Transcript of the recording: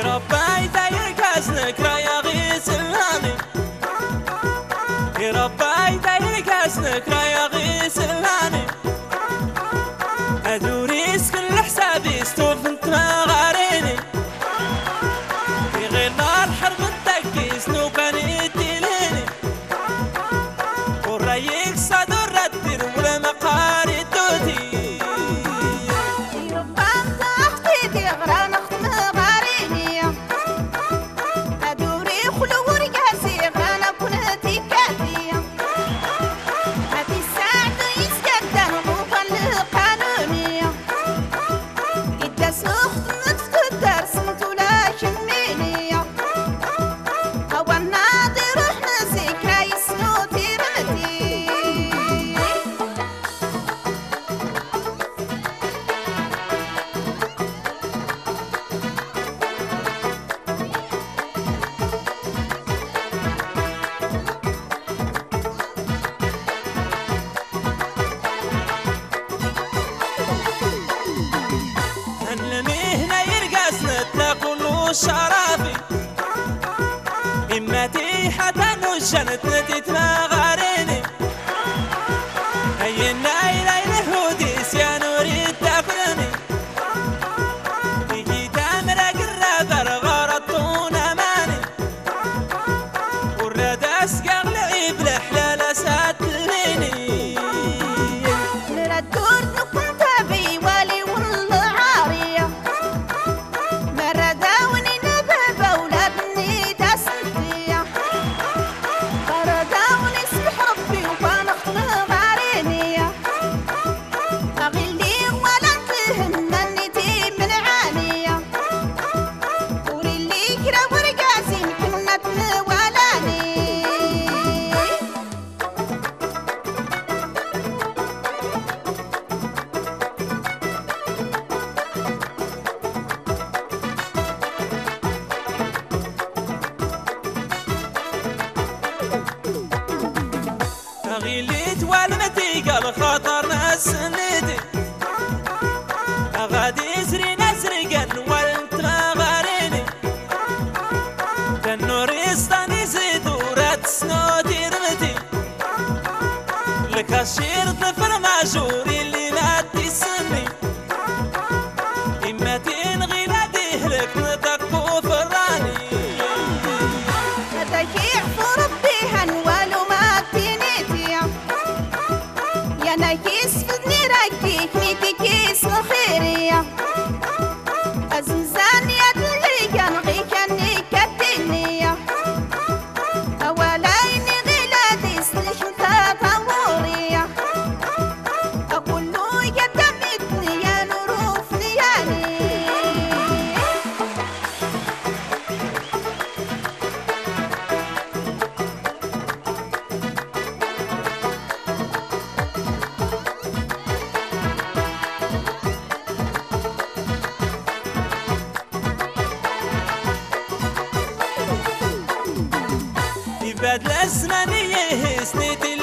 ربي داير كاسنك رايا غير سلامي ربي داير كاسنك رايا الشرافي إما تي حتى نجنت غيليت والمتي قال خاطر ناس بدل اسمانيه سنتي